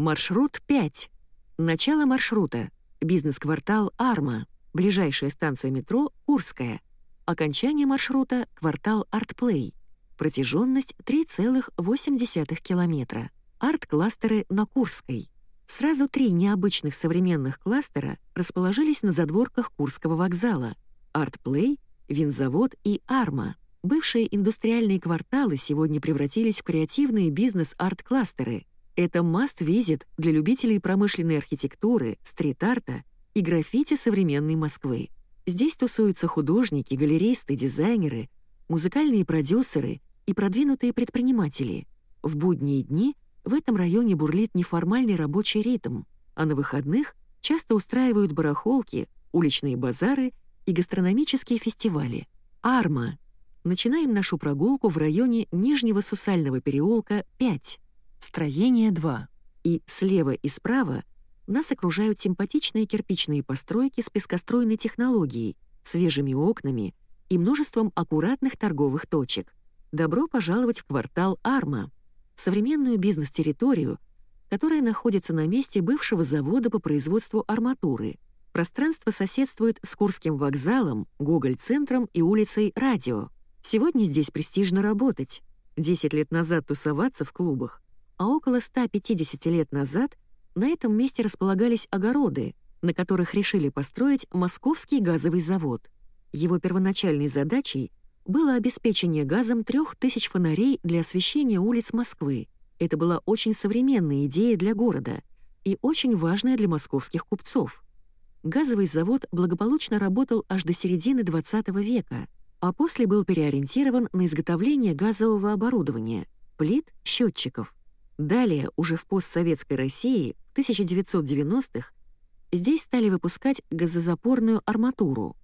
Маршрут 5. Начало маршрута. Бизнес-квартал «Арма». Ближайшая станция метро «Курская». Окончание маршрута — квартал «Артплей». Протяженность 3,8 километра. Арт-кластеры на Курской. Сразу три необычных современных кластера расположились на задворках Курского вокзала. Артплей, Винзавод и Арма. Бывшие индустриальные кварталы сегодня превратились в креативные бизнес-арт-кластеры. Это must-visit для любителей промышленной архитектуры, стрит-арта и граффити современной Москвы. Здесь тусуются художники, галеристы, дизайнеры, музыкальные продюсеры и продвинутые предприниматели. В будние дни в этом районе бурлит неформальный рабочий ритм, а на выходных часто устраивают барахолки, уличные базары и гастрономические фестивали. Арма. Начинаем нашу прогулку в районе Нижнего Сусального переулка 5, строение 2. И слева и справа нас окружают симпатичные кирпичные постройки с пескостроенной технологией, свежими окнами и множеством аккуратных торговых точек. Добро пожаловать в квартал Арма, современную бизнес-территорию, которая находится на месте бывшего завода по производству арматуры. Пространство соседствует с Курским вокзалом, Гоголь-центром и улицей Радио. Сегодня здесь престижно работать. 10 лет назад тусоваться в клубах, а около 150 лет назад — на этом месте располагались огороды, на которых решили построить Московский газовый завод. Его первоначальной задачей было обеспечение газом трех тысяч фонарей для освещения улиц Москвы. Это была очень современная идея для города и очень важная для московских купцов. Газовый завод благополучно работал аж до середины XX века, а после был переориентирован на изготовление газового оборудования, плит, счетчиков. Далее, уже в постсоветской России, в 1990-х, здесь стали выпускать газозапорную арматуру.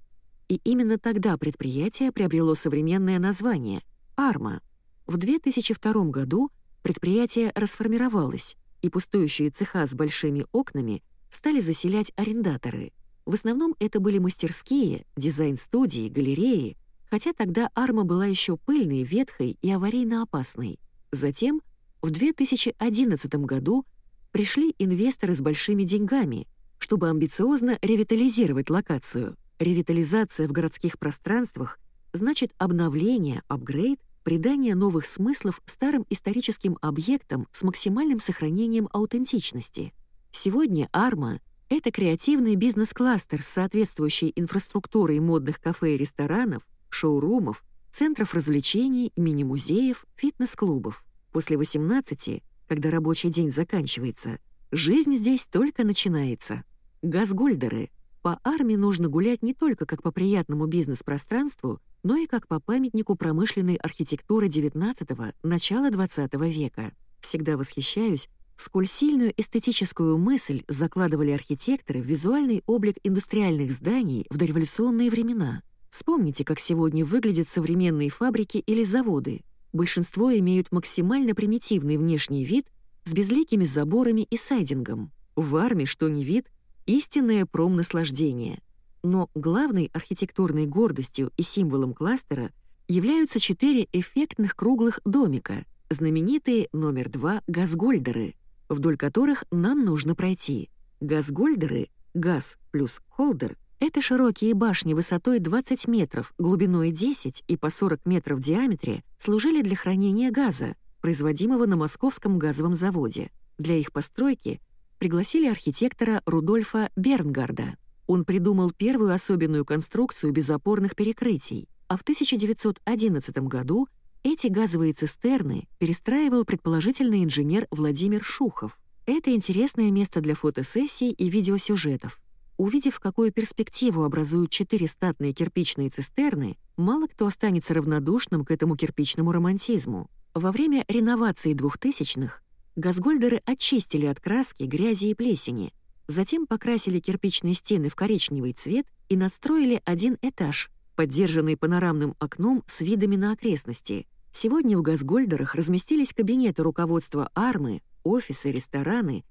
И именно тогда предприятие приобрело современное название — «Арма». В 2002 году предприятие расформировалось, и пустующие цеха с большими окнами стали заселять арендаторы. В основном это были мастерские, дизайн-студии, галереи, хотя тогда «Арма» была еще пыльной, ветхой и аварийно опасной. Затем — в 2011 году пришли инвесторы с большими деньгами, чтобы амбициозно ревитализировать локацию. Ревитализация в городских пространствах значит обновление, апгрейд, придание новых смыслов старым историческим объектам с максимальным сохранением аутентичности. Сегодня «Арма» — это креативный бизнес-кластер с соответствующей инфраструктурой модных кафе и ресторанов, шоурумов, центров развлечений, мини-музеев, фитнес-клубов. После 18, когда рабочий день заканчивается, жизнь здесь только начинается. Газгольдеры. По армии нужно гулять не только как по приятному бизнес-пространству, но и как по памятнику промышленной архитектуры XIX – начала XX века. Всегда восхищаюсь, сколь сильную эстетическую мысль закладывали архитекторы в визуальный облик индустриальных зданий в дореволюционные времена. Вспомните, как сегодня выглядят современные фабрики или заводы — большинство имеют максимально примитивный внешний вид с безликими заборами и сайдингом. В армии, что не вид, истинное промнаслаждение. Но главной архитектурной гордостью и символом кластера являются четыре эффектных круглых домика, знаменитые номер два газгольдеры, вдоль которых нам нужно пройти. Газгольдеры, газ плюс холдер это широкие башни высотой 20 метров, глубиной 10 и по 40 метров в диаметре служили для хранения газа, производимого на московском газовом заводе. Для их постройки пригласили архитектора Рудольфа Бернгарда. Он придумал первую особенную конструкцию безопорных перекрытий, а в 1911 году эти газовые цистерны перестраивал предположительный инженер Владимир Шухов. Это интересное место для фотосессий и видеосюжетов. Увидев, какую перспективу образуют четыре статные кирпичные цистерны, мало кто останется равнодушным к этому кирпичному романтизму. Во время реновации двухтысячных газгольдеры очистили от краски, грязи и плесени, затем покрасили кирпичные стены в коричневый цвет и настроили один этаж, поддержанный панорамным окном с видами на окрестности. Сегодня в газгольдерах разместились кабинеты руководства армы, офисы, рестораны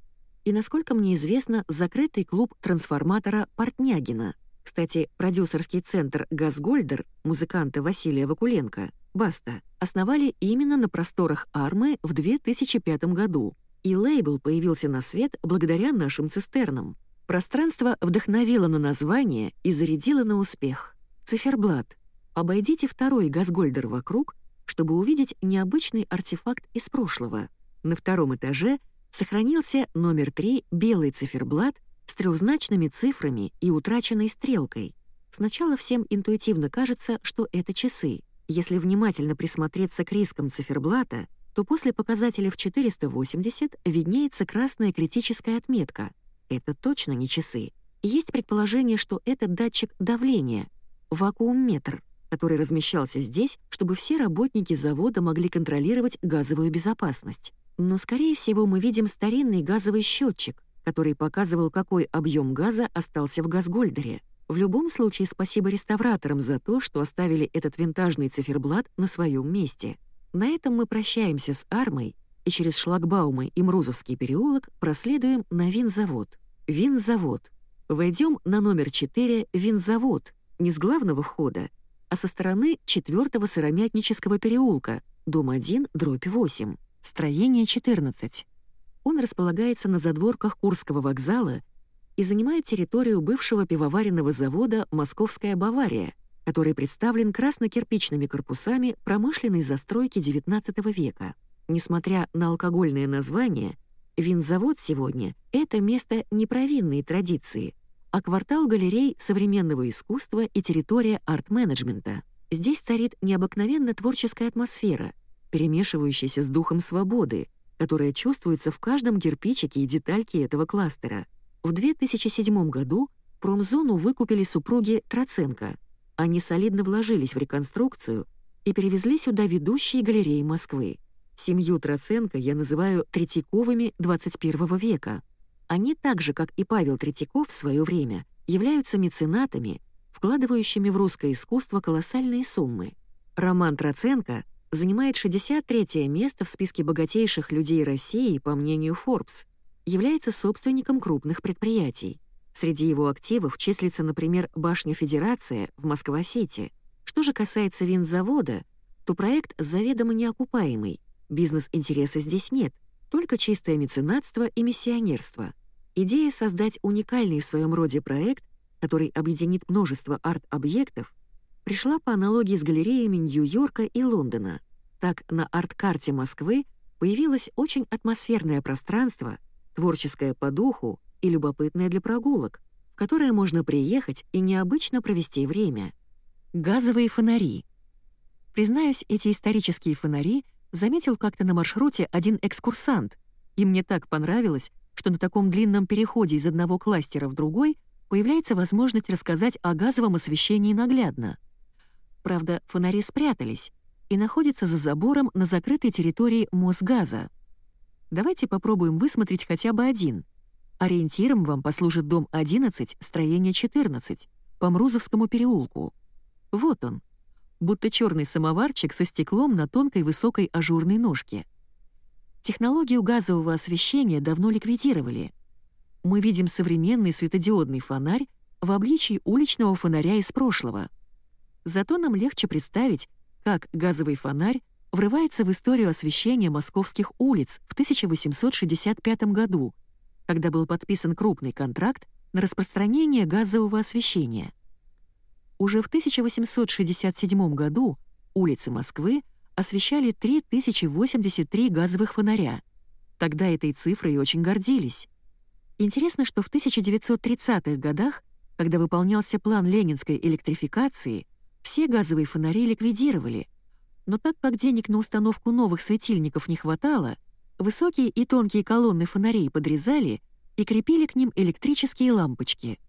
и, насколько мне известно, закрытый клуб трансформатора Портнягина. Кстати, продюсерский центр «Газгольдер» музыканта Василия Вакуленко, «Баста», основали именно на просторах Армы в 2005 году. И лейбл появился на свет благодаря нашим цистернам. Пространство вдохновило на название и зарядило на успех. Циферблат. Обойдите второй газгольдер вокруг, чтобы увидеть необычный артефакт из прошлого. На втором этаже сохранился номер 3 белый циферблат с трехзначными цифрами и утраченной стрелкой. Сначала всем интуитивно кажется, что это часы. Если внимательно присмотреться к рискам циферблата, то после показателя в 480 виднеется красная критическая отметка. Это точно не часы. Есть предположение, что это датчик давления, вакуумметр, который размещался здесь, чтобы все работники завода могли контролировать газовую безопасность. Но, скорее всего, мы видим старинный газовый счетчик, который показывал, какой объем газа остался в газгольдере. В любом случае, спасибо реставраторам за то, что оставили этот винтажный циферблат на своем месте. На этом мы прощаемся с Армой и через шлагбаумы и Мрузовский переулок проследуем на винзавод. Винзавод. Войдем на номер 4 винзавод, не с главного входа, а со стороны 4-го сыромятнического переулка, дом 1, дробь 8, строение 14. Он располагается на задворках Курского вокзала и занимает территорию бывшего пивоваренного завода «Московская Бавария», который представлен красно-кирпичными корпусами промышленной застройки XIX века. Несмотря на алкогольное название, винзавод сегодня — это место непровинной традиции, а квартал галерей современного искусства и территория арт-менеджмента. Здесь царит необыкновенно творческая атмосфера, перемешивающаяся с духом свободы, которая чувствуется в каждом кирпичике и детальке этого кластера. В 2007 году промзону выкупили супруги Троценко. Они солидно вложились в реконструкцию и перевезли сюда ведущие галереи Москвы. Семью Троценко я называю Третьяковыми 21 века. Они так же, как и Павел Третьяков в свое время, являются меценатами, вкладывающими в русское искусство колоссальные суммы. Роман Троценко занимает 63 место в списке богатейших людей России по мнению Forbes, является собственником крупных предприятий. Среди его активов числится, например, башня Федерация в Москва-Сити. Что же касается винзавода, то проект заведомо неокупаемый, бизнес-интереса здесь нет, только чистое меценатство и миссионерство. Идея создать уникальный в своем роде проект, который объединит множество арт-объектов, пришла по аналогии с галереями Нью-Йорка и Лондона. Так, на арт-карте Москвы появилось очень атмосферное пространство, творческое по духу и любопытное для прогулок, в которое можно приехать и необычно провести время. Газовые фонари. Признаюсь, эти исторические фонари заметил как-то на маршруте один экскурсант, и мне так понравилось, что на таком длинном переходе из одного кластера в другой появляется возможность рассказать о газовом освещении наглядно. Правда, фонари спрятались и находятся за забором на закрытой территории Мосгаза. Давайте попробуем высмотреть хотя бы один. Ориентиром вам послужит дом 11, строение 14, по Мрузовскому переулку. Вот он, будто черный самоварчик со стеклом на тонкой высокой ажурной ножке. Технологию газового освещения давно ликвидировали. Мы видим современный светодиодный фонарь в обличии уличного фонаря из прошлого — Зато нам легче представить, как газовый фонарь врывается в историю освещения московских улиц в 1865 году, когда был подписан крупный контракт на распространение газового освещения. Уже в 1867 году улицы Москвы освещали 3083 газовых фонаря. Тогда этой цифрой очень гордились. Интересно, что в 1930-х годах, когда выполнялся план ленинской электрификации, все газовые фонари ликвидировали, но так как денег на установку новых светильников не хватало, высокие и тонкие колонны фонарей подрезали и крепили к ним электрические лампочки.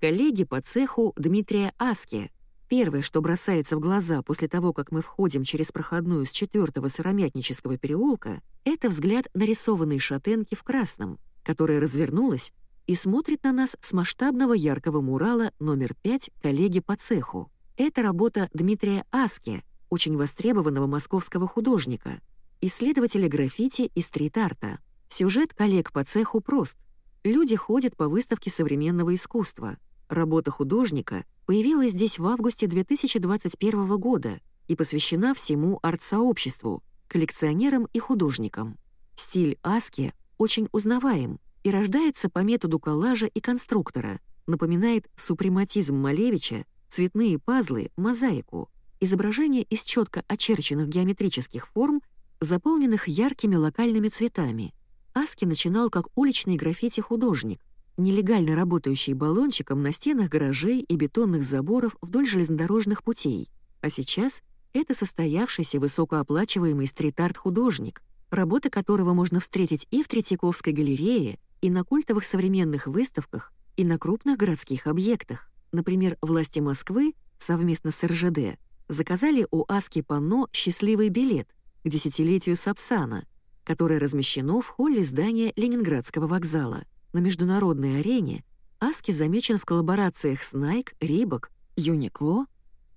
Коллеги по цеху Дмитрия Аски. Первое, что бросается в глаза после того, как мы входим через проходную с четвертого сыромятнического переулка, это взгляд нарисованной шатенки в красном, которая развернулась и смотрит на нас с масштабного яркого мурала номер 5 коллеги по цеху. Это работа Дмитрия Аски, очень востребованного московского художника, исследователя граффити и стрит-арта. Сюжет коллег по цеху прост. Люди ходят по выставке современного искусства. Работа художника появилась здесь в августе 2021 года и посвящена всему арт-сообществу, коллекционерам и художникам. Стиль Аски очень узнаваем и рождается по методу коллажа и конструктора, напоминает супрематизм Малевича, цветные пазлы, мозаику, изображение из четко очерченных геометрических форм, заполненных яркими локальными цветами. Аски начинал как уличный граффити-художник, нелегально работающий баллончиком на стенах гаражей и бетонных заборов вдоль железнодорожных путей, а сейчас это состоявшийся высокооплачиваемый стрит-арт-художник, работы которого можно встретить и в Третьяковской галерее, и на культовых современных выставках, и на крупных городских объектах. Например, власти Москвы совместно с РЖД заказали у Аски панно «Счастливый билет» к десятилетию Сапсана, которое размещено в холле здания Ленинградского вокзала. На международной арене Аски замечен в коллаборациях с Nike, Reebok, Uniqlo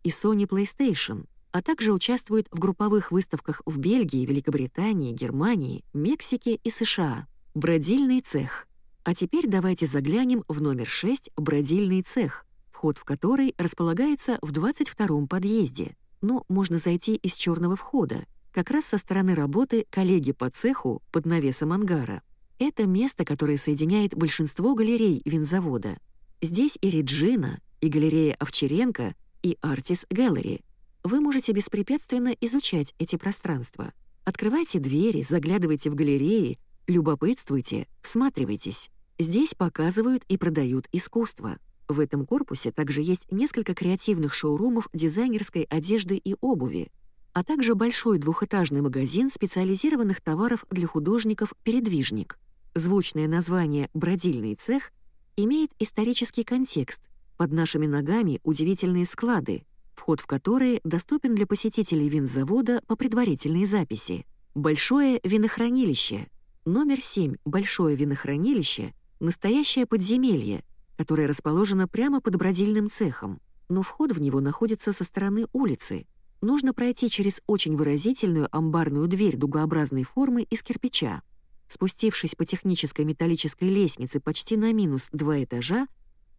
и Sony PlayStation, а также участвует в групповых выставках в Бельгии, Великобритании, Германии, Мексике и США. Бродильный цех. А теперь давайте заглянем в номер 6 «Бродильный цех», вход в который располагается в 22-м подъезде. Но можно зайти из черного входа, как раз со стороны работы коллеги по цеху под навесом ангара. Это место, которое соединяет большинство галерей винзавода. Здесь и Реджина, и галерея Овчаренко, и Артис Gallery — вы можете беспрепятственно изучать эти пространства. Открывайте двери, заглядывайте в галереи, любопытствуйте, всматривайтесь. Здесь показывают и продают искусство. В этом корпусе также есть несколько креативных шоурумов дизайнерской одежды и обуви, а также большой двухэтажный магазин специализированных товаров для художников «Передвижник». Звучное название «Бродильный цех» имеет исторический контекст. Под нашими ногами удивительные склады, вход в которые доступен для посетителей винзавода по предварительной записи. Большое винохранилище. Номер 7 «Большое винохранилище» — настоящее подземелье, которое расположено прямо под бродильным цехом, но вход в него находится со стороны улицы. Нужно пройти через очень выразительную амбарную дверь дугообразной формы из кирпича. Спустившись по технической металлической лестнице почти на минус два этажа,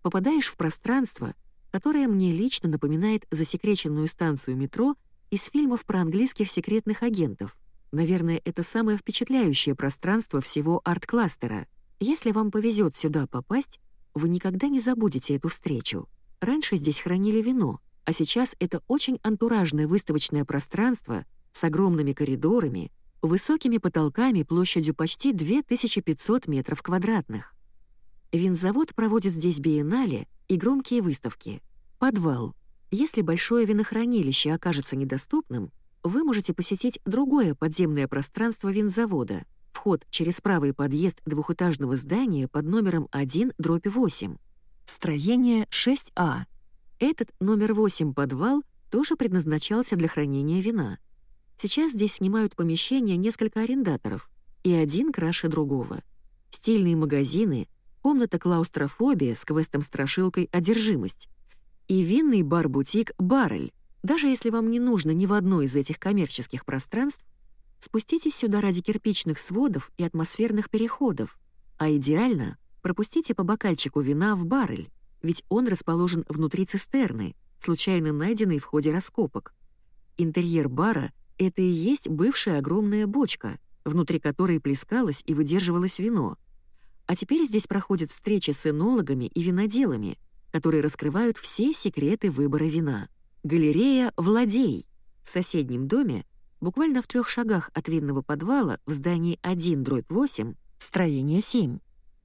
попадаешь в пространство — которая мне лично напоминает засекреченную станцию метро из фильмов про английских секретных агентов. Наверное, это самое впечатляющее пространство всего арт-кластера. Если вам повезет сюда попасть, вы никогда не забудете эту встречу. Раньше здесь хранили вино, а сейчас это очень антуражное выставочное пространство с огромными коридорами, высокими потолками площадью почти 2500 метров квадратных. Винзавод проводит здесь биеннале и громкие выставки. Подвал. Если большое винохранилище окажется недоступным, вы можете посетить другое подземное пространство винзавода, вход через правый подъезд двухэтажного здания под номером 1 дробь 8. Строение 6А. Этот номер 8 подвал тоже предназначался для хранения вина. Сейчас здесь снимают помещения несколько арендаторов, и один краше другого. Стильные магазины, комната клаустрофобия с квестом-страшилкой «Одержимость» и винный бар-бутик «Баррель». Даже если вам не нужно ни в одно из этих коммерческих пространств, спуститесь сюда ради кирпичных сводов и атмосферных переходов, а идеально пропустите по бокальчику вина в баррель, ведь он расположен внутри цистерны, случайно найденной в ходе раскопок. Интерьер бара — это и есть бывшая огромная бочка, внутри которой плескалось и выдерживалось вино — а теперь здесь проходят встречи с энологами и виноделами, которые раскрывают все секреты выбора вина. Галерея «Владей» в соседнем доме, буквально в трех шагах от винного подвала в здании 1 дробь 8, строение 7,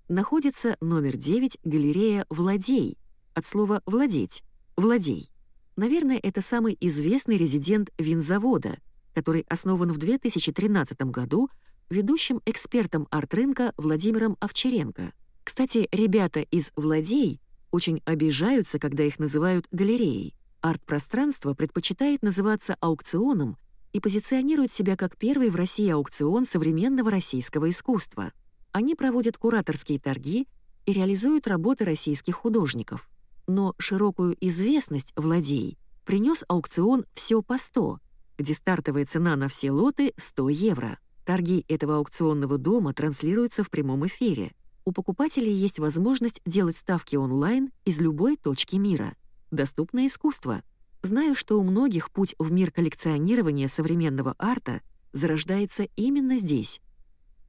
находится номер 9 галерея «Владей», от слова «владеть», «владей». Наверное, это самый известный резидент винзавода, который основан в 2013 году ведущим экспертом арт-рынка Владимиром Овчаренко. Кстати, ребята из «Владей» очень обижаются, когда их называют галереей. Арт-пространство предпочитает называться аукционом и позиционирует себя как первый в России аукцион современного российского искусства. Они проводят кураторские торги и реализуют работы российских художников. Но широкую известность «Владей» принес аукцион «Все по 100», где стартовая цена на все лоты — 100 евро. Торги этого аукционного дома транслируются в прямом эфире. У покупателей есть возможность делать ставки онлайн из любой точки мира. Доступно искусство. Знаю, что у многих путь в мир коллекционирования современного арта зарождается именно здесь.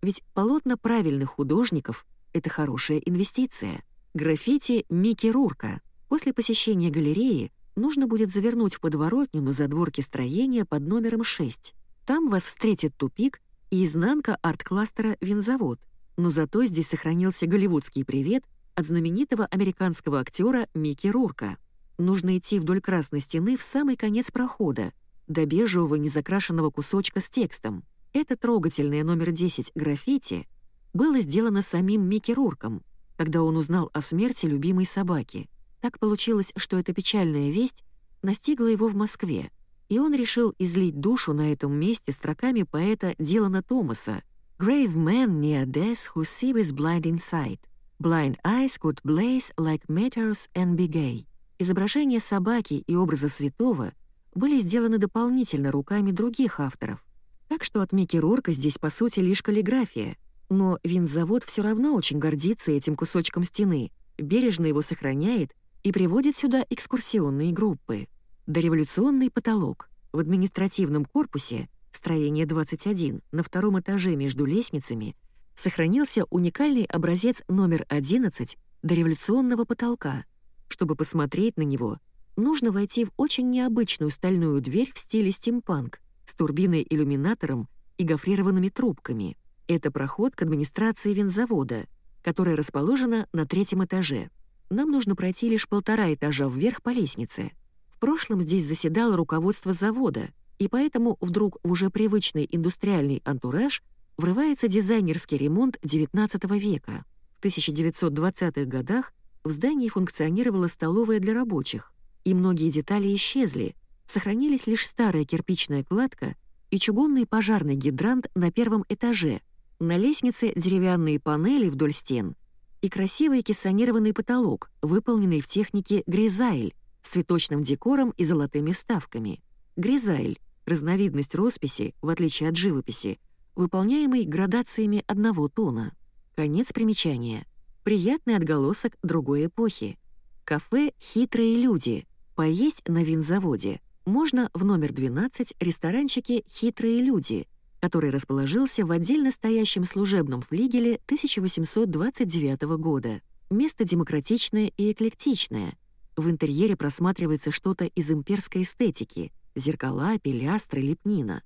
Ведь полотна правильных художников — это хорошая инвестиция. Граффити Микки Рурка. После посещения галереи нужно будет завернуть в подворотню на задворке строения под номером 6. Там вас встретит тупик и изнанка арт-кластера «Винзавод». Но зато здесь сохранился голливудский привет от знаменитого американского актера Микки Рурка. Нужно идти вдоль красной стены в самый конец прохода, до бежевого незакрашенного кусочка с текстом. Это трогательное номер 10 граффити было сделано самим Микки Рурком, когда он узнал о смерти любимой собаки. Так получилось, что эта печальная весть настигла его в Москве, и он решил излить душу на этом месте строками поэта Дилана Томаса «Grave man near death who see with blind insight. Blind eyes could blaze like meteors and be gay». Изображения собаки и образа святого были сделаны дополнительно руками других авторов. Так что от Микки Рурка здесь, по сути, лишь каллиграфия. Но винзавод все равно очень гордится этим кусочком стены, бережно его сохраняет и приводит сюда экскурсионные группы. Дореволюционный потолок. В административном корпусе, строение 21, на втором этаже между лестницами, сохранился уникальный образец номер 11 дореволюционного потолка, чтобы посмотреть на него, нужно войти в очень необычную стальную дверь в стиле стимпанк с турбиной-иллюминатором и гофрированными трубками. Это проход к администрации винзавода, которая расположена на третьем этаже. Нам нужно пройти лишь полтора этажа вверх по лестнице. В прошлом здесь заседало руководство завода, и поэтому вдруг в уже привычный индустриальный антураж врывается дизайнерский ремонт XIX века. В 1920-х годах в здании функционировала столовая для рабочих, и многие детали исчезли, сохранились лишь старая кирпичная кладка и чугунный пожарный гидрант на первом этаже, на лестнице деревянные панели вдоль стен и красивый кессонированный потолок, выполненный в технике гризайль с цветочным декором и золотыми вставками. Гризайль — разновидность росписи, в отличие от живописи, выполняемой градациями одного тона. Конец примечания. Приятный отголосок другой эпохи. Кафе «Хитрые люди». Поесть на винзаводе. Можно в номер 12 ресторанчике «Хитрые люди», который расположился в отдельно стоящем служебном флигеле 1829 года. Место демократичное и эклектичное. В интерьере просматривается что-то из имперской эстетики — зеркала, пилястры, лепнина.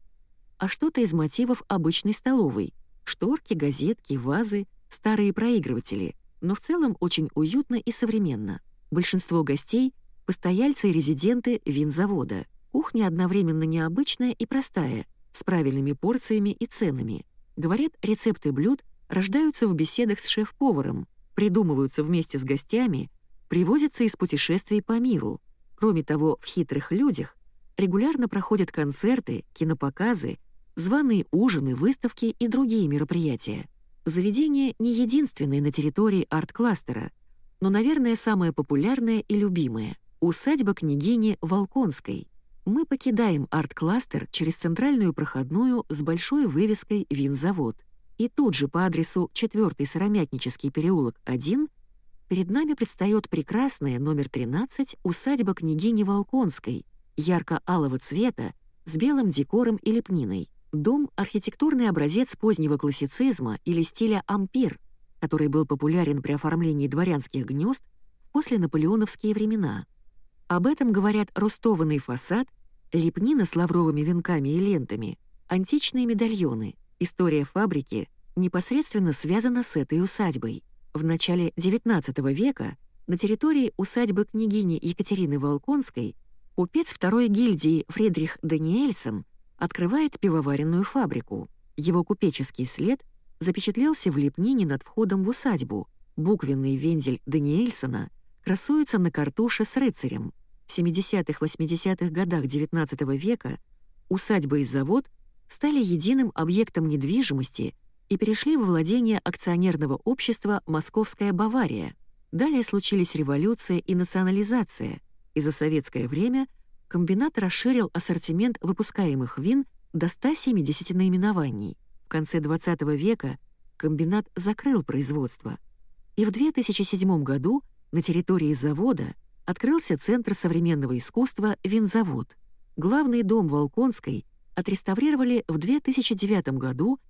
А что-то из мотивов обычной столовой — шторки, газетки, вазы, старые проигрыватели — но в целом очень уютно и современно. Большинство гостей — постояльцы и резиденты винзавода. Кухня одновременно необычная и простая, с правильными порциями и ценами. Говорят, рецепты блюд рождаются в беседах с шеф-поваром, придумываются вместе с гостями, привозятся из путешествий по миру. Кроме того, в «Хитрых людях» регулярно проходят концерты, кинопоказы, званые ужины, выставки и другие мероприятия. Заведение не единственное на территории арт-кластера, но, наверное, самое популярное и любимое — усадьба княгини Волконской. Мы покидаем арт-кластер через центральную проходную с большой вывеской «Винзавод». И тут же по адресу 4 Сыромятнический переулок 1 перед нами предстает прекрасная номер 13 усадьба княгини Волконской, ярко-алого цвета, с белым декором и лепниной. Дом — архитектурный образец позднего классицизма или стиля ампир, который был популярен при оформлении дворянских гнезд в посленаполеоновские времена. Об этом говорят рустованный фасад, лепнина с лавровыми венками и лентами, античные медальоны. История фабрики непосредственно связана с этой усадьбой. В начале XIX века на территории усадьбы княгини Екатерины Волконской купец второй гильдии Фридрих Даниэльсон открывает пивоваренную фабрику. Его купеческий след запечатлелся в лепнине над входом в усадьбу. Буквенный вензель Даниэльсона красуется на картуше с рыцарем. В 70-80-х годах XIX века усадьба и завод стали единым объектом недвижимости и перешли во владение акционерного общества «Московская Бавария». Далее случились революция и национализация, и за советское время – комбинат расширил ассортимент выпускаемых вин до 170 наименований. В конце 20 века комбинат закрыл производство. И в 2007 году на территории завода открылся Центр современного искусства «Винзавод». Главный дом Волконской отреставрировали в 2009 году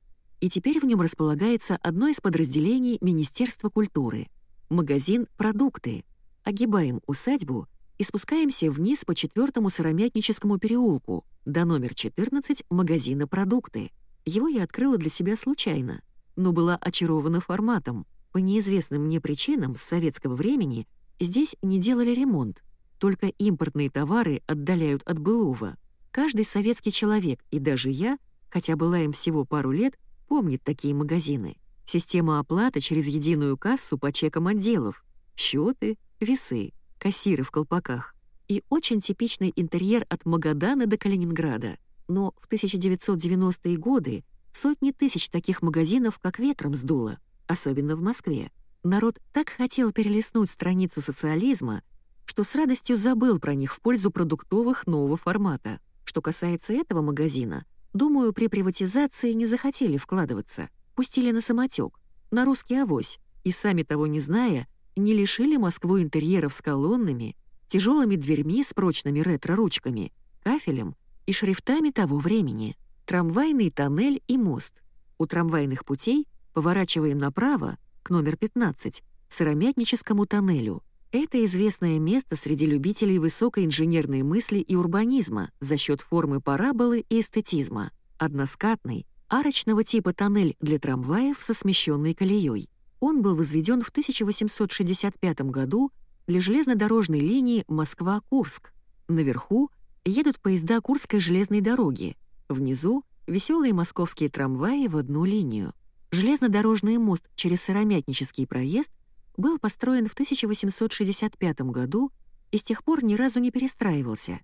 и теперь в нем располагается одно из подразделений Министерства культуры — магазин «Продукты». Огибаем усадьбу и спускаемся вниз по четвертому Сыромятническому переулку до номер 14 магазина «Продукты». Его я открыла для себя случайно, но была очарована форматом. По неизвестным мне причинам с советского времени здесь не делали ремонт, только импортные товары отдаляют от былого. Каждый советский человек, и даже я, хотя была им всего пару лет, помнит такие магазины. Система оплаты через единую кассу по чекам отделов, счеты, весы, кассиры в колпаках и очень типичный интерьер от Магадана до Калининграда. Но в 1990-е годы сотни тысяч таких магазинов как ветром сдуло, особенно в Москве. Народ так хотел перелистнуть страницу социализма, что с радостью забыл про них в пользу продуктовых нового формата. Что касается этого магазина, думаю, при приватизации не захотели вкладываться, пустили на самотек, на русский авось, и сами того не зная, не лишили Москву интерьеров с колоннами, тяжелыми дверьми с прочными ретро-ручками, кафелем и шрифтами того времени, трамвайный тоннель и мост. У трамвайных путей поворачиваем направо, к номер 15, Сыромятническому тоннелю — это известное место среди любителей высокой инженерной мысли и урбанизма за счет формы параболы и эстетизма. Односкатный, арочного типа тоннель для трамваев со смещенной колеей. Он был возведен в 1865 году для железнодорожной линии Москва-Курск. Наверху едут поезда Курской железной дороги, внизу — веселые московские трамваи в одну линию. Железнодорожный мост через Сыромятнический проезд — был построен в 1865 году и с тех пор ни разу не перестраивался.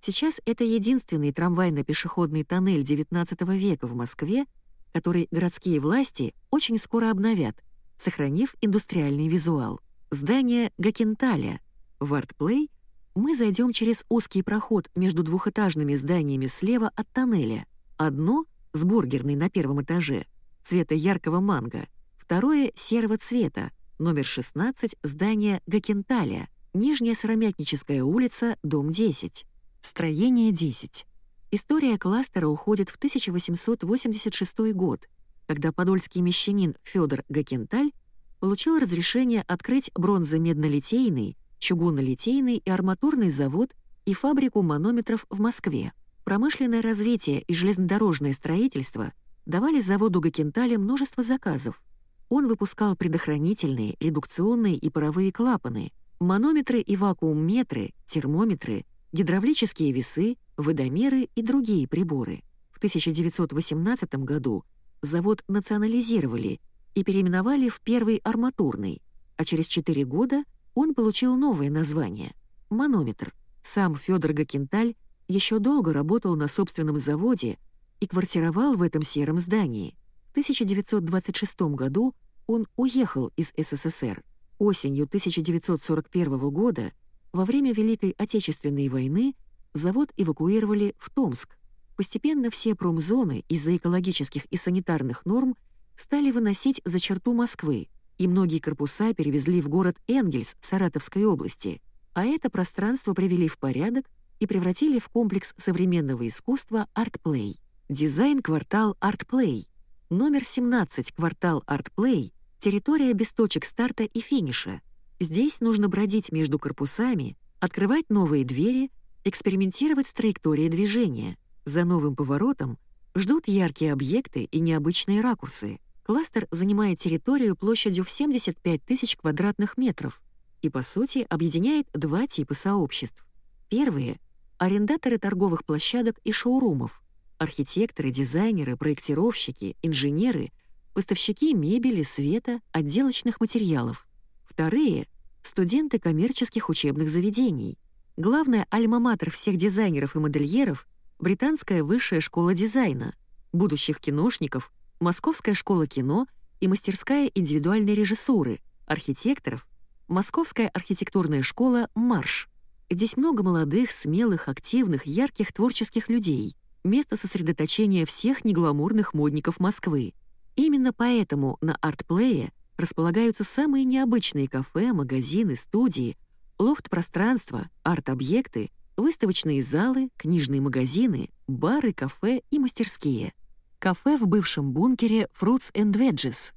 Сейчас это единственный трамвайно-пешеходный тоннель XIX века в Москве, который городские власти очень скоро обновят, сохранив индустриальный визуал. Здание Гакенталя. В Артплей мы зайдем через узкий проход между двухэтажными зданиями слева от тоннеля. Одно — с бургерной на первом этаже, цвета яркого манго, второе — серого цвета, номер 16, здание Гакенталя, Нижняя Сыромятническая улица, дом 10. Строение 10. История кластера уходит в 1886 год, когда подольский мещанин Федор Гакенталь получил разрешение открыть бронзо-медно-литейный, чугунно-литейный и арматурный завод и фабрику манометров в Москве. Промышленное развитие и железнодорожное строительство давали заводу Гакенталя множество заказов, он выпускал предохранительные, редукционные и паровые клапаны, манометры и вакуум-метры, термометры, гидравлические весы, водомеры и другие приборы. В 1918 году завод национализировали и переименовали в первый арматурный, а через 4 года он получил новое название — манометр. Сам Федор Гакенталь еще долго работал на собственном заводе и квартировал в этом сером здании. В 1926 году он уехал из СССР. Осенью 1941 года, во время Великой Отечественной войны, завод эвакуировали в Томск. Постепенно все промзоны из-за экологических и санитарных норм стали выносить за черту Москвы, и многие корпуса перевезли в город Энгельс Саратовской области, а это пространство привели в порядок и превратили в комплекс современного искусства «Артплей». Дизайн-квартал «Артплей» Номер 17, квартал Артплей, территория без точек старта и финиша. Здесь нужно бродить между корпусами, открывать новые двери, экспериментировать с траекторией движения. За новым поворотом ждут яркие объекты и необычные ракурсы. Кластер занимает территорию площадью в 75 тысяч квадратных метров и, по сути, объединяет два типа сообществ. Первые — арендаторы торговых площадок и шоурумов, Архитекторы, дизайнеры, проектировщики, инженеры, поставщики мебели, света, отделочных материалов. Вторые — студенты коммерческих учебных заведений. Главная альма-матер всех дизайнеров и модельеров — Британская высшая школа дизайна, будущих киношников, Московская школа кино и мастерская индивидуальной режиссуры, архитекторов, Московская архитектурная школа «Марш». Здесь много молодых, смелых, активных, ярких творческих людей место сосредоточения всех негламурных модников Москвы. Именно поэтому на артплее располагаются самые необычные кафе, магазины, студии, лофт-пространства, арт-объекты, выставочные залы, книжные магазины, бары, кафе и мастерские. Кафе в бывшем бункере Fruits and Veggies.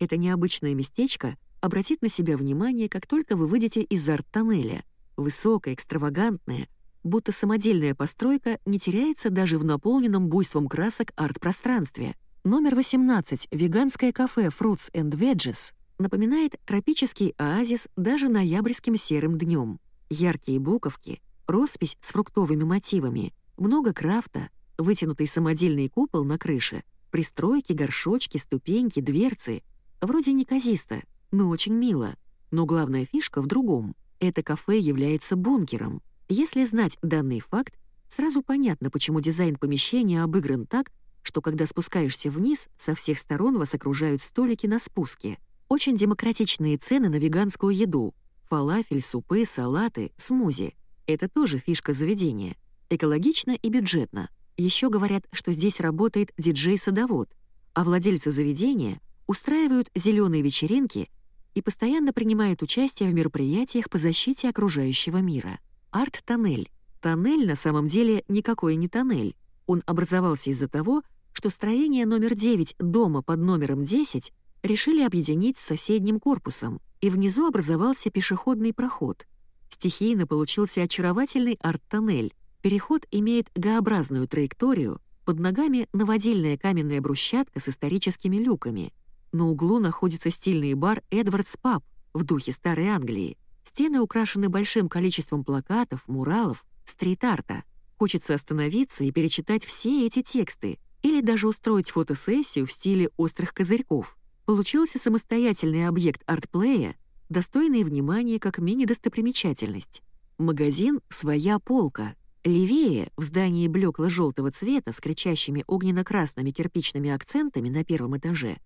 Это необычное местечко обратит на себя внимание, как только вы выйдете из арт-тоннеля. Высокое, экстравагантное, будто самодельная постройка не теряется даже в наполненном буйством красок арт-пространстве. Номер 18, веганское кафе Fruits and Veggies, напоминает тропический оазис даже ноябрьским серым днем. Яркие буковки, роспись с фруктовыми мотивами, много крафта, вытянутый самодельный купол на крыше, пристройки, горшочки, ступеньки, дверцы. Вроде неказисто, но очень мило. Но главная фишка в другом. Это кафе является бункером. Если знать данный факт, сразу понятно, почему дизайн помещения обыгран так, что когда спускаешься вниз, со всех сторон вас окружают столики на спуске. Очень демократичные цены на веганскую еду. Фалафель, супы, салаты, смузи. Это тоже фишка заведения. Экологично и бюджетно. Еще говорят, что здесь работает диджей-садовод, а владельцы заведения устраивают зеленые вечеринки и постоянно принимают участие в мероприятиях по защите окружающего мира. Арт-тоннель. Тоннель на самом деле никакой не тоннель. Он образовался из-за того, что строение номер 9 дома под номером 10 решили объединить с соседним корпусом, и внизу образовался пешеходный проход. Стихийно получился очаровательный арт-тоннель. Переход имеет Г-образную траекторию, под ногами наводильная каменная брусчатка с историческими люками. На углу находится стильный бар «Эдвардс Паб» в духе Старой Англии. Стены украшены большим количеством плакатов, муралов, стрит-арта. Хочется остановиться и перечитать все эти тексты, или даже устроить фотосессию в стиле острых козырьков. Получился самостоятельный объект артплея, достойный внимания как мини-достопримечательность. Магазин «Своя полка». Левее, в здании блекло-желтого цвета с кричащими огненно-красными кирпичными акцентами на первом этаже,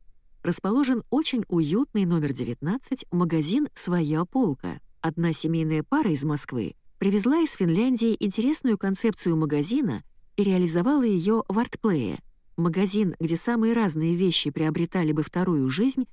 расположен очень уютный номер 19 магазин «Своя полка». Одна семейная пара из Москвы привезла из Финляндии интересную концепцию магазина и реализовала ее в артплее. Магазин, где самые разные вещи приобретали бы вторую жизнь,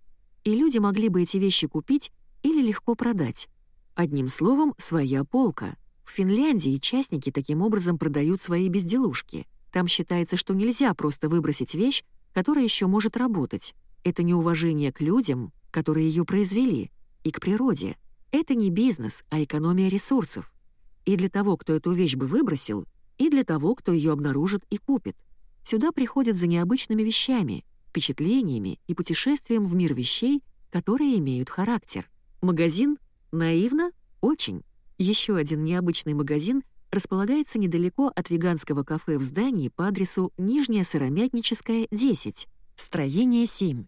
и люди могли бы эти вещи купить или легко продать. Одним словом, своя полка. В Финляндии частники таким образом продают свои безделушки. Там считается, что нельзя просто выбросить вещь, которая еще может работать. Это неуважение к людям, которые ее произвели, и к природе. Это не бизнес, а экономия ресурсов. И для того, кто эту вещь бы выбросил, и для того, кто ее обнаружит и купит. Сюда приходят за необычными вещами, впечатлениями и путешествием в мир вещей, которые имеют характер. Магазин наивно? Очень. Еще один необычный магазин располагается недалеко от веганского кафе в здании по адресу Нижняя Сыромятническая, 10, строение 7.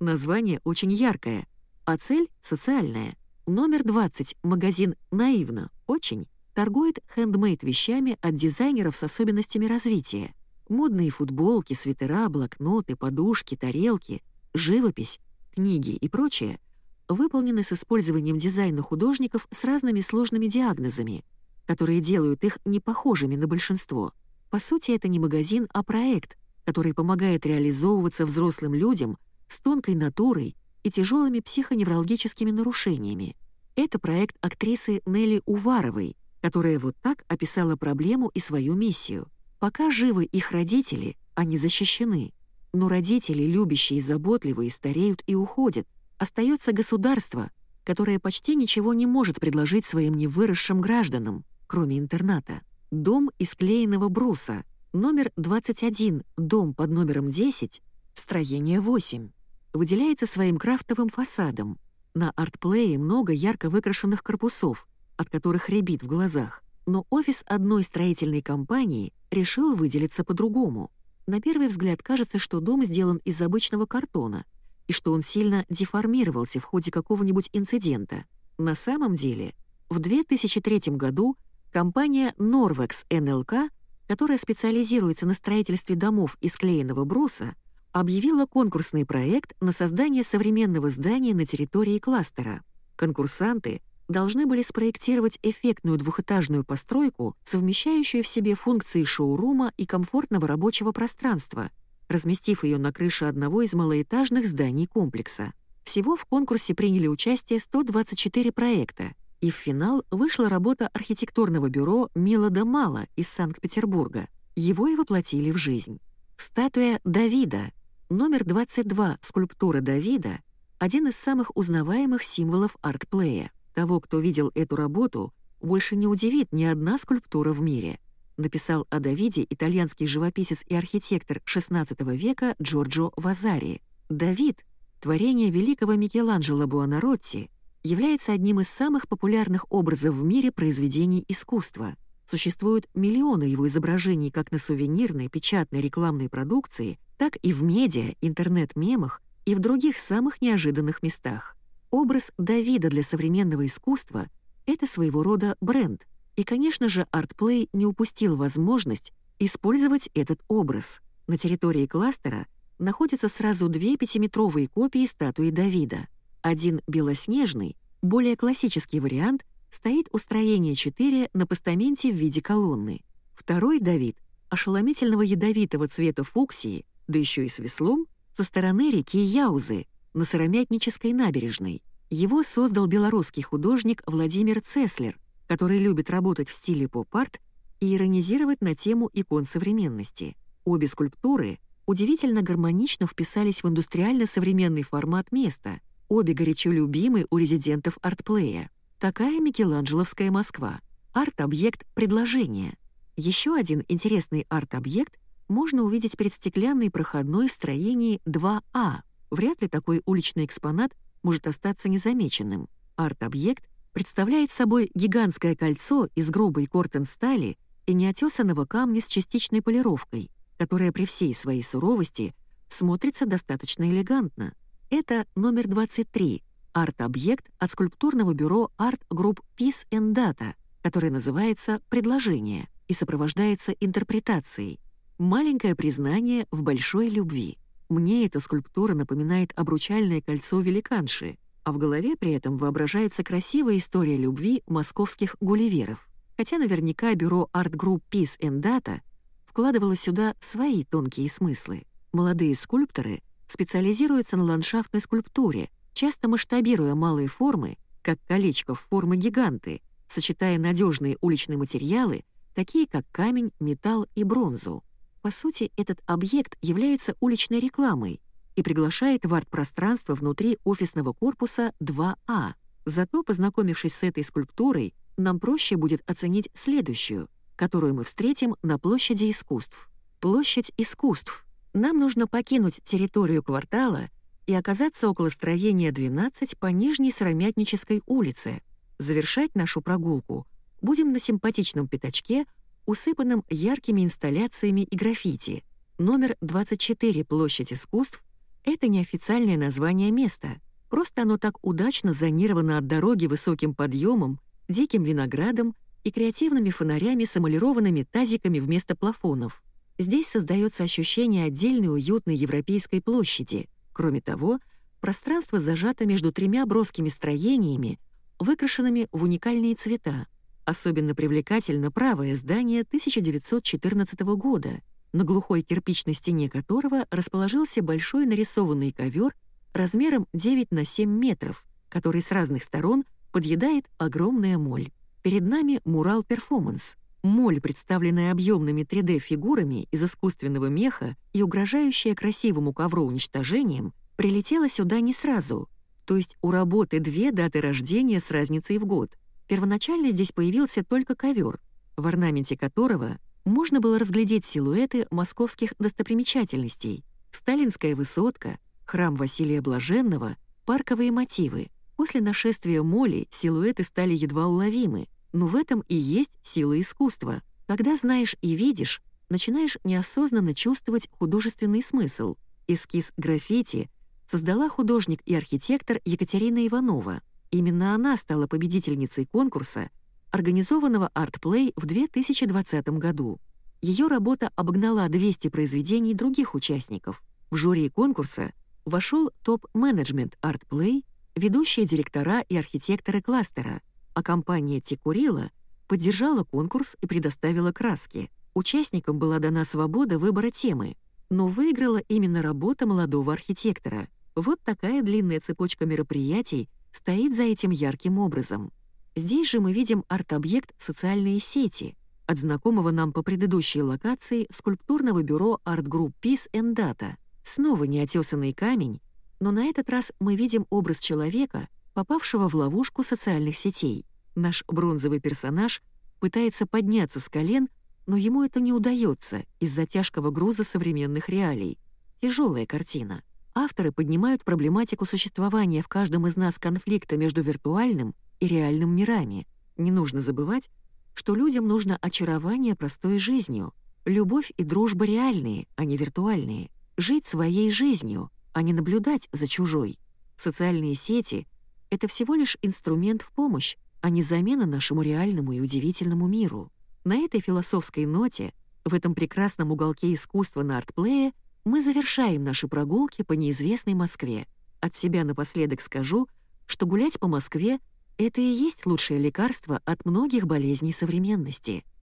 Название очень яркое, а цель — социальная. Номер 20, магазин «Наивно», очень, торгует хендмейд вещами от дизайнеров с особенностями развития. Модные футболки, свитера, блокноты, подушки, тарелки, живопись, книги и прочее выполнены с использованием дизайна художников с разными сложными диагнозами, которые делают их непохожими на большинство. По сути, это не магазин, а проект, который помогает реализовываться взрослым людям с тонкой натурой и тяжелыми психоневрологическими нарушениями. Это проект актрисы Нелли Уваровой, которая вот так описала проблему и свою миссию. Пока живы их родители, они защищены. Но родители, любящие и заботливые, стареют и уходят. Остается государство, которое почти ничего не может предложить своим невыросшим гражданам, кроме интерната. Дом из клееного бруса, номер 21, дом под номером 10, строение 8 выделяется своим крафтовым фасадом. На артплее много ярко выкрашенных корпусов, от которых рябит в глазах. Но офис одной строительной компании решил выделиться по-другому. На первый взгляд кажется, что дом сделан из обычного картона и что он сильно деформировался в ходе какого-нибудь инцидента. На самом деле, в 2003 году компания Norvex NLK, которая специализируется на строительстве домов из клееного бруса, объявила конкурсный проект на создание современного здания на территории кластера. Конкурсанты должны были спроектировать эффектную двухэтажную постройку, совмещающую в себе функции шоурума и комфортного рабочего пространства, разместив ее на крыше одного из малоэтажных зданий комплекса. Всего в конкурсе приняли участие 124 проекта, и в финал вышла работа архитектурного бюро Милода Мала из Санкт-Петербурга. Его и воплотили в жизнь. Статуя Давида, номер 22, скульптура Давида, один из самых узнаваемых символов артплея. Того, кто видел эту работу, больше не удивит ни одна скульптура в мире. Написал о Давиде итальянский живописец и архитектор XVI века Джорджо Вазари. Давид, творение великого Микеланджело Буонаротти, является одним из самых популярных образов в мире произведений искусства. Существуют миллионы его изображений как на сувенирной, печатной рекламной продукции, так и в медиа, интернет-мемах и в других самых неожиданных местах. Образ Давида для современного искусства — это своего рода бренд, и, конечно же, ArtPlay не упустил возможность использовать этот образ. На территории кластера находятся сразу две пятиметровые копии статуи Давида. Один белоснежный, более классический вариант, стоит у строения 4 на постаменте в виде колонны. Второй Давид — ошеломительного ядовитого цвета фуксии, да еще и с веслом, со стороны реки Яузы, на Сыромятнической набережной. Его создал белорусский художник Владимир Цеслер, который любит работать в стиле поп-арт и иронизировать на тему икон современности. Обе скульптуры удивительно гармонично вписались в индустриально-современный формат места, обе горячо любимы у резидентов артплея. Такая Микеланджеловская Москва. Арт-объект предложения. Еще один интересный арт-объект можно увидеть перед стеклянной проходной в строении 2А. Вряд ли такой уличный экспонат может остаться незамеченным. Арт-объект представляет собой гигантское кольцо из грубой кортен-стали и неотесанного камня с частичной полировкой, которое при всей своей суровости смотрится достаточно элегантно. Это номер 23, арт-объект от скульптурного бюро Art Group Peace and Data, который называется «Предложение» и сопровождается интерпретацией. Маленькое признание в большой любви. Мне эта скульптура напоминает обручальное кольцо великанши, а в голове при этом воображается красивая история любви московских гулливеров. Хотя наверняка бюро Group Peace and Data вкладывало сюда свои тонкие смыслы. Молодые скульпторы специализируются на ландшафтной скульптуре, часто масштабируя малые формы, как колечко в формы гиганты, сочетая надежные уличные материалы, такие как камень, металл и бронзу. По сути, этот объект является уличной рекламой и приглашает в арт-пространство внутри офисного корпуса 2А. Зато, познакомившись с этой скульптурой, нам проще будет оценить следующую, которую мы встретим на площади искусств. Площадь искусств. Нам нужно покинуть территорию квартала и оказаться около строения 12 по Нижней Сыромятнической улице. Завершать нашу прогулку будем на симпатичном пятачке усыпанным яркими инсталляциями и граффити. Номер 24 «Площадь искусств» — это неофициальное название места. Просто оно так удачно зонировано от дороги высоким подъемом, диким виноградом и креативными фонарями с эмалированными тазиками вместо плафонов. Здесь создается ощущение отдельной уютной европейской площади. Кроме того, пространство зажато между тремя броскими строениями, выкрашенными в уникальные цвета. Особенно привлекательно правое здание 1914 года, на глухой кирпичной стене которого расположился большой нарисованный ковер размером 9 на 7 метров, который с разных сторон подъедает огромная моль. Перед нами мурал-перформанс. Моль, представленная объемными 3D-фигурами из искусственного меха и угрожающая красивому ковру уничтожением, прилетела сюда не сразу, то есть у работы две даты рождения с разницей в год — Первоначально здесь появился только ковер, в орнаменте которого можно было разглядеть силуэты московских достопримечательностей, сталинская высотка, храм Василия Блаженного, парковые мотивы. После нашествия моли силуэты стали едва уловимы, но в этом и есть сила искусства. Когда знаешь и видишь, начинаешь неосознанно чувствовать художественный смысл. Эскиз граффити создала художник и архитектор Екатерина Иванова — Именно она стала победительницей конкурса, организованного ArtPlay в 2020 году. Ее работа обогнала 200 произведений других участников. В жюри конкурса вошел топ-менеджмент ArtPlay, ведущие директора и архитекторы кластера, а компания Текурила поддержала конкурс и предоставила краски. Участникам была дана свобода выбора темы, но выиграла именно работа молодого архитектора. Вот такая длинная цепочка мероприятий — стоит за этим ярким образом. Здесь же мы видим арт-объект «Социальные сети», от знакомого нам по предыдущей локации скульптурного бюро Art Group Peace and Data. Снова неотесанный камень, но на этот раз мы видим образ человека, попавшего в ловушку социальных сетей. Наш бронзовый персонаж пытается подняться с колен, но ему это не удается из-за тяжкого груза современных реалий. Тяжелая картина. Авторы поднимают проблематику существования в каждом из нас конфликта между виртуальным и реальным мирами. Не нужно забывать, что людям нужно очарование простой жизнью, любовь и дружба реальные, а не виртуальные, жить своей жизнью, а не наблюдать за чужой. Социальные сети — это всего лишь инструмент в помощь, а не замена нашему реальному и удивительному миру. На этой философской ноте, в этом прекрасном уголке искусства на артплее, мы завершаем наши прогулки по неизвестной Москве. От себя напоследок скажу, что гулять по Москве — это и есть лучшее лекарство от многих болезней современности.